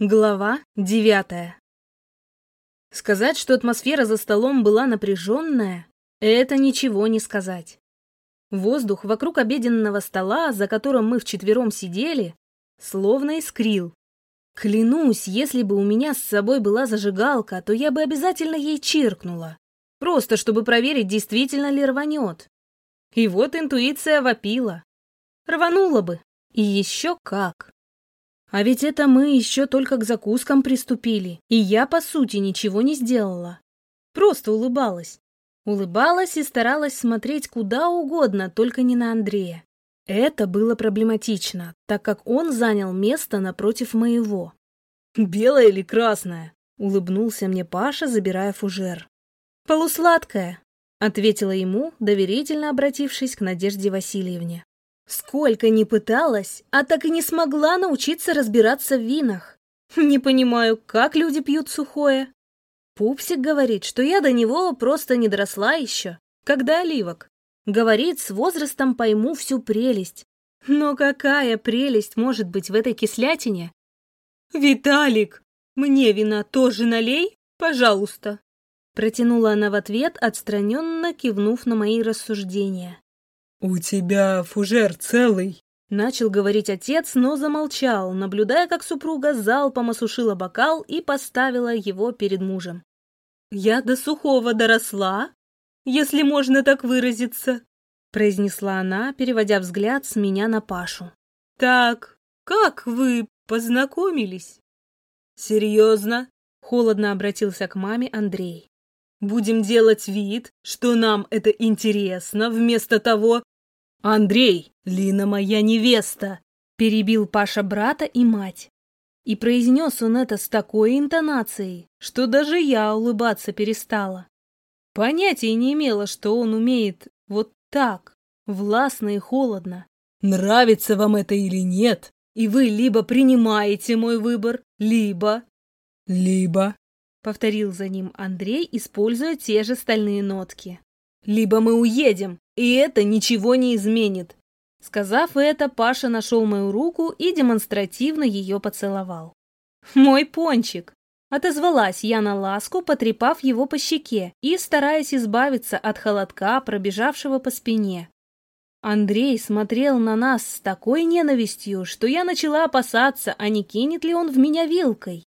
Глава девятая Сказать, что атмосфера за столом была напряженная, это ничего не сказать. Воздух вокруг обеденного стола, за которым мы вчетвером сидели, словно искрил. Клянусь, если бы у меня с собой была зажигалка, то я бы обязательно ей чиркнула. Просто чтобы проверить, действительно ли рванет. И вот интуиция вопила. Рванула бы. И еще как. А ведь это мы еще только к закускам приступили, и я, по сути, ничего не сделала. Просто улыбалась. Улыбалась и старалась смотреть куда угодно, только не на Андрея. Это было проблематично, так как он занял место напротив моего. «Белое или красное?» — улыбнулся мне Паша, забирая фужер. «Полусладкое», — ответила ему, доверительно обратившись к Надежде Васильевне. Сколько ни пыталась, а так и не смогла научиться разбираться в винах. Не понимаю, как люди пьют сухое. Пупсик говорит, что я до него просто не доросла еще, когда оливок. Говорит, с возрастом пойму всю прелесть. Но какая прелесть может быть в этой кислятине? «Виталик, мне вина тоже налей, пожалуйста!» Протянула она в ответ, отстраненно кивнув на мои рассуждения. «У тебя фужер целый?» Начал говорить отец, но замолчал, наблюдая, как супруга залпом осушила бокал и поставила его перед мужем. «Я до сухого доросла, если можно так выразиться», произнесла она, переводя взгляд с меня на Пашу. «Так, как вы познакомились?» «Серьезно?» — холодно обратился к маме Андрей. «Будем делать вид, что нам это интересно, вместо того, «Андрей, Лина моя невеста!» — перебил Паша брата и мать. И произнес он это с такой интонацией, что даже я улыбаться перестала. Понятия не имела, что он умеет вот так, властно и холодно. «Нравится вам это или нет, и вы либо принимаете мой выбор, либо...» «Либо...» — повторил за ним Андрей, используя те же стальные нотки. «Либо мы уедем, и это ничего не изменит. Сказав это, Паша нашел мою руку и демонстративно ее поцеловал. «Мой пончик!» Отозвалась я на ласку, потрепав его по щеке и стараясь избавиться от холодка, пробежавшего по спине. Андрей смотрел на нас с такой ненавистью, что я начала опасаться, а не кинет ли он в меня вилкой.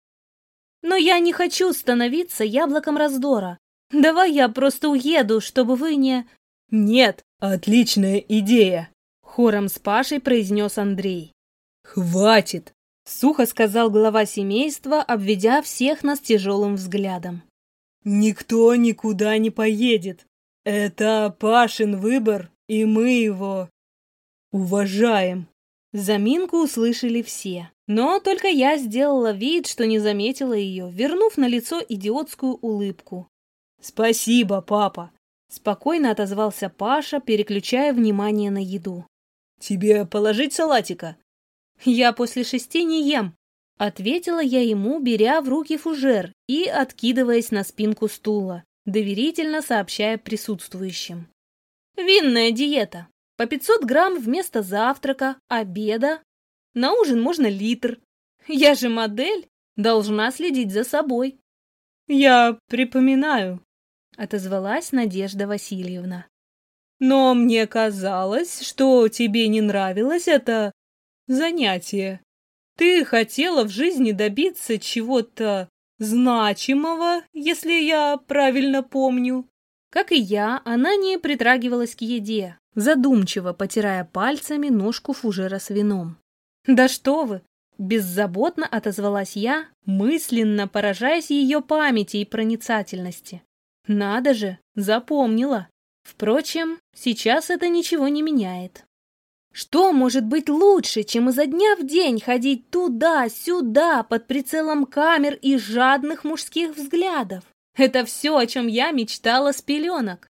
Но я не хочу становиться яблоком раздора. Давай я просто уеду, чтобы вы не... «Нет, отличная идея!» — хором с Пашей произнес Андрей. «Хватит!» — сухо сказал глава семейства, обведя всех нас тяжелым взглядом. «Никто никуда не поедет. Это Пашин выбор, и мы его уважаем». Заминку услышали все, но только я сделала вид, что не заметила ее, вернув на лицо идиотскую улыбку. «Спасибо, папа. Спокойно отозвался Паша, переключая внимание на еду. «Тебе положить салатика?» «Я после шести не ем», — ответила я ему, беря в руки фужер и откидываясь на спинку стула, доверительно сообщая присутствующим. «Винная диета. По 500 грамм вместо завтрака, обеда. На ужин можно литр. Я же модель, должна следить за собой». «Я припоминаю», отозвалась Надежда Васильевна. Но мне казалось, что тебе не нравилось это занятие. Ты хотела в жизни добиться чего-то значимого, если я правильно помню. Как и я, она не притрагивалась к еде, задумчиво потирая пальцами ножку фужера с вином. «Да что вы!» – беззаботно отозвалась я, мысленно поражаясь ее памяти и проницательности. Надо же, запомнила. Впрочем, сейчас это ничего не меняет. Что может быть лучше, чем изо дня в день ходить туда-сюда под прицелом камер и жадных мужских взглядов? Это все, о чем я мечтала с пеленок.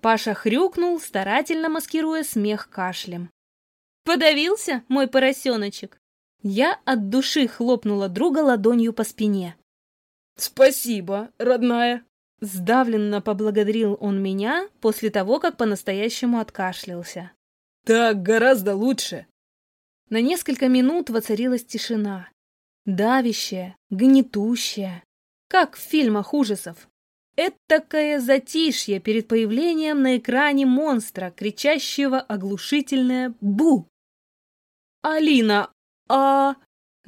Паша хрюкнул, старательно маскируя смех кашлем. «Подавился, мой поросеночек?» Я от души хлопнула друга ладонью по спине. «Спасибо, родная!» Сдавленно поблагодарил он меня после того, как по-настоящему откашлялся. «Так гораздо лучше!» На несколько минут воцарилась тишина. давящая, гнетущая, как в фильмах ужасов. Этакое затишье перед появлением на экране монстра, кричащего оглушительное «Бу!». «Алина, а...»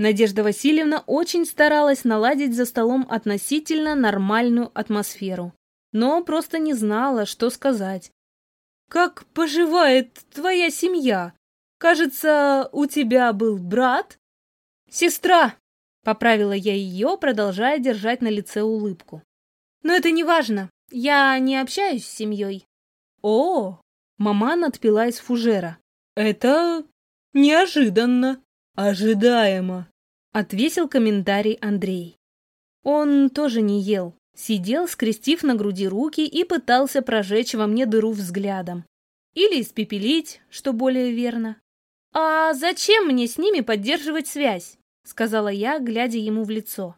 Надежда Васильевна очень старалась наладить за столом относительно нормальную атмосферу, но просто не знала, что сказать. «Как поживает твоя семья? Кажется, у тебя был брат?» «Сестра!» — поправила я ее, продолжая держать на лице улыбку. «Но это не важно. Я не общаюсь с семьей». «О!» — маман отпила из фужера. «Это неожиданно, ожидаемо». Отвесил комментарий Андрей. Он тоже не ел, сидел, скрестив на груди руки и пытался прожечь во мне дыру взглядом. Или испепелить, что более верно. «А зачем мне с ними поддерживать связь?» — сказала я, глядя ему в лицо.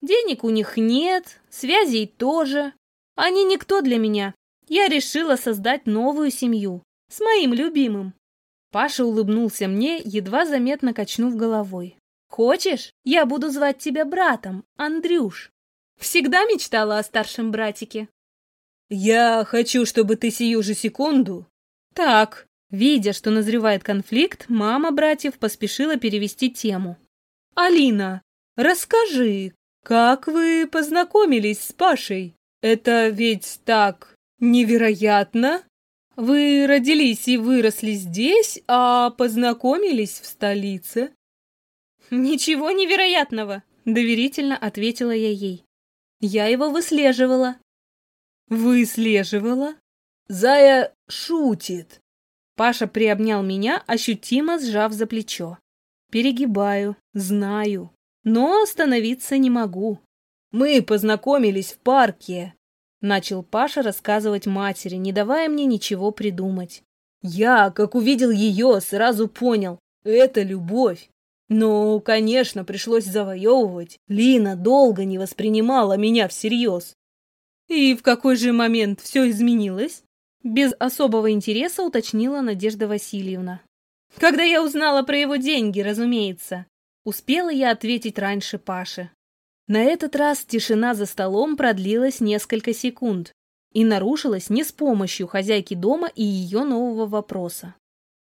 «Денег у них нет, связей тоже. Они никто для меня. Я решила создать новую семью с моим любимым». Паша улыбнулся мне, едва заметно качнув головой. Хочешь, я буду звать тебя братом, Андрюш? Всегда мечтала о старшем братике. Я хочу, чтобы ты сию же секунду... Так, видя, что назревает конфликт, мама братьев поспешила перевести тему. Алина, расскажи, как вы познакомились с Пашей? Это ведь так невероятно. Вы родились и выросли здесь, а познакомились в столице. «Ничего невероятного!» — доверительно ответила я ей. «Я его выслеживала». «Выслеживала?» «Зая шутит!» Паша приобнял меня, ощутимо сжав за плечо. Перегибаю, знаю, но остановиться не могу. «Мы познакомились в парке», — начал Паша рассказывать матери, не давая мне ничего придумать. «Я, как увидел ее, сразу понял — это любовь. Ну, конечно, пришлось завоевывать. Лина долго не воспринимала меня всерьез. И в какой же момент все изменилось? Без особого интереса уточнила Надежда Васильевна. Когда я узнала про его деньги, разумеется. Успела я ответить раньше Паше. На этот раз тишина за столом продлилась несколько секунд и нарушилась не с помощью хозяйки дома и ее нового вопроса.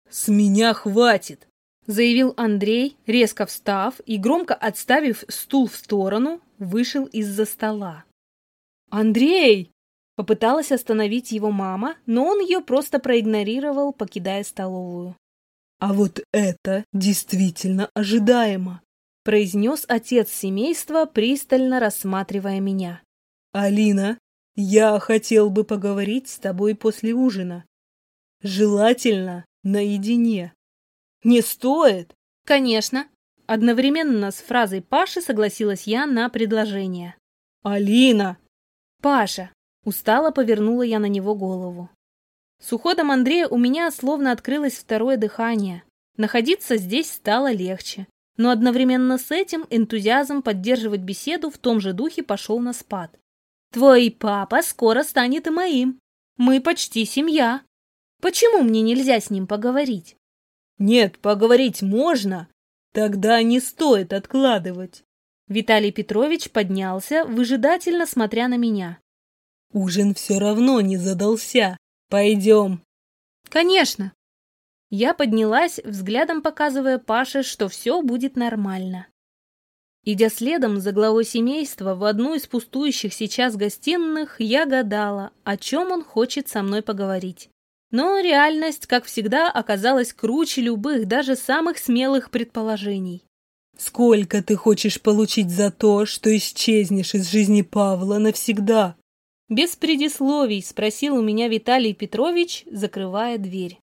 «С меня хватит!» заявил Андрей, резко встав и громко отставив стул в сторону, вышел из-за стола. «Андрей!» — попыталась остановить его мама, но он ее просто проигнорировал, покидая столовую. «А вот это действительно ожидаемо!» — произнес отец семейства, пристально рассматривая меня. «Алина, я хотел бы поговорить с тобой после ужина. Желательно наедине». «Не стоит!» «Конечно!» Одновременно с фразой Паши согласилась я на предложение. «Алина!» «Паша!» Устало повернула я на него голову. С уходом Андрея у меня словно открылось второе дыхание. Находиться здесь стало легче. Но одновременно с этим энтузиазм поддерживать беседу в том же духе пошел на спад. «Твой папа скоро станет и моим. Мы почти семья. Почему мне нельзя с ним поговорить?» Нет, поговорить можно. Тогда не стоит откладывать. Виталий Петрович поднялся, выжидательно смотря на меня. Ужин все равно не задался. Пойдем. Конечно. Я поднялась, взглядом показывая Паше, что все будет нормально. Идя следом за главой семейства в одну из пустующих сейчас гостиных, я гадала, о чем он хочет со мной поговорить. Но реальность, как всегда, оказалась круче любых, даже самых смелых предположений. «Сколько ты хочешь получить за то, что исчезнешь из жизни Павла навсегда?» Без предисловий спросил у меня Виталий Петрович, закрывая дверь.